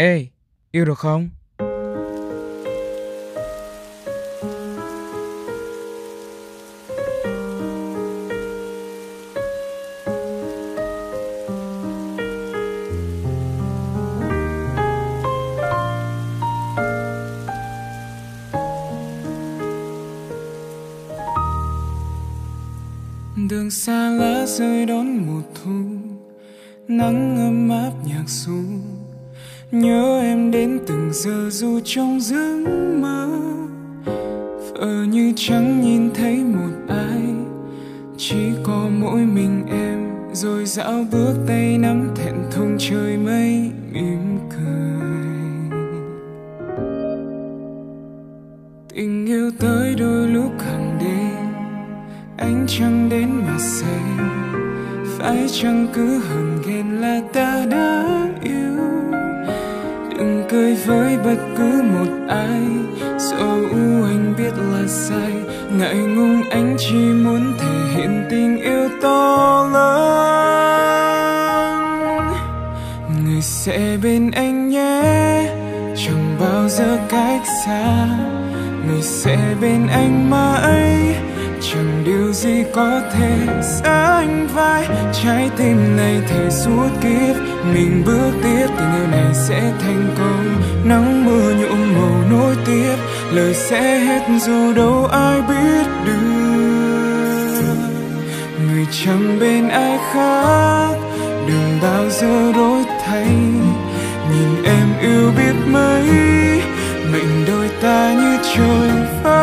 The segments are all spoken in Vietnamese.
Ê, yêu được không? đường xa lá rơi đón mùa thu nắng ấm áp nhạc ru nhớ em đến từng giờ dù trong giấc mơ. Vờ như chẳng nhìn thấy một ai. Chỉ có mỗi mình em, rồi dạo bước tay nắm thẹn thùng trời mây mỉm cười. Tình yêu tới đôi lúc hàng đêm anh chẳng đến mà xem phải chăng cứ hờn ghen là ta đã yêu? Đừng cười với bất cứ một ai. Dẫu anh biết là sai, ngại ngùng anh chỉ muốn thể hiện tình yêu to lớn. Người sẽ bên anh nhé, chẳng bao giờ cách xa. Người sẽ bên anh mãi chẳng điều gì có thể sánh vai. Trái tim này thể suốt kiếp. Mình bước tiếp tình yêu này sẽ thành công. Nắng mưa nhuộm màu nối tiếp. Lời sẽ hết dù đâu ai biết được. Người chẳng bên ai khác, đừng bao giờ đổi thay. Nhìn em yêu biết mấy, mệnh đôi ta như trời với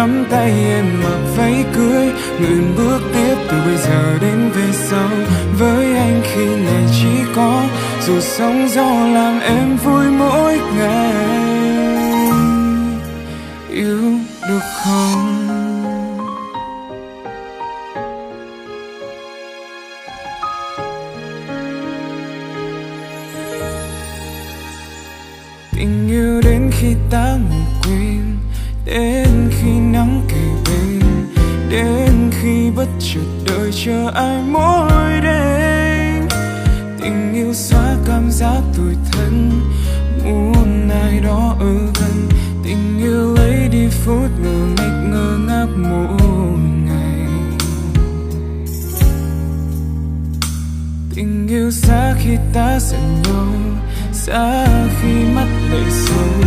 nắm tay em mặc váy cưới nguyện bước tiếp từ bây giờ đến về sau. Với anh khi này chỉ có, dù sóng gió làm em vui mỗi ngày. Yêu được không? Tình yêu đến khi ta ngủ quên. Chợt đợi chờ ai mỗi đêm. Tình yêu xóa cảm giác tủi thân. Muốn ai đó ở gần. Tình yêu lấy đi phút ngờ nghịch ngơ ngác mỗi ngày. Tình yêu xa khi ta giận nhau. Xa khi mắt đầy sâu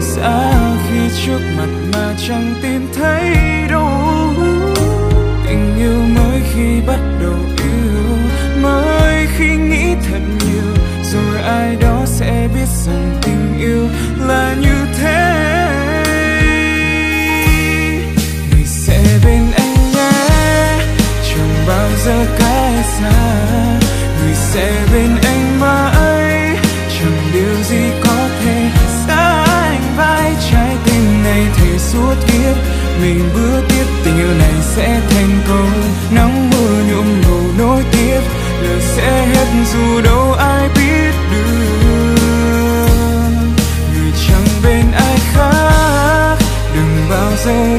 xa khi trước mặt mà chẳng tìm thấy. Sẽ bên anh mãi chẳng điều gì có thể xa anh vai trái tim này thể suốt kiếp. Mình bước tiếp, tình yêu này sẽ thành công. Nắng mưa nhuộm màu nối tiếp, lời sẽ hết dù đâu ai biết được. Người chẳng bên ai khác, đừng bao giờ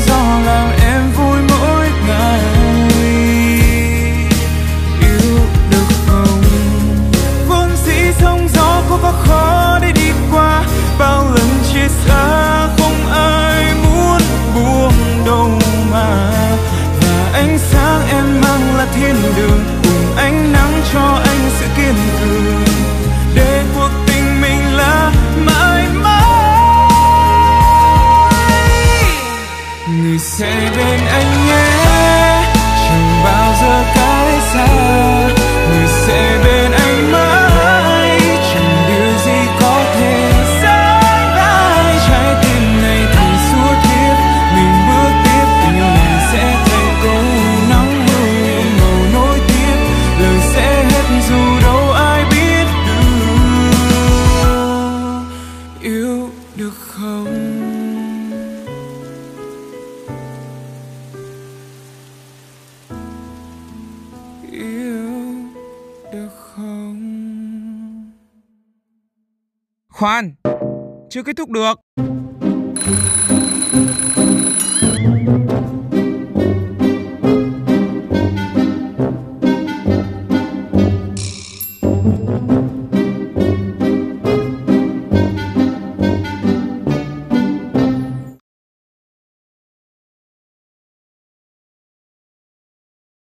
gió làm em vui mỗi anh nhé. Chẳng bao giờ cách xa. Khoan, chưa kết thúc được.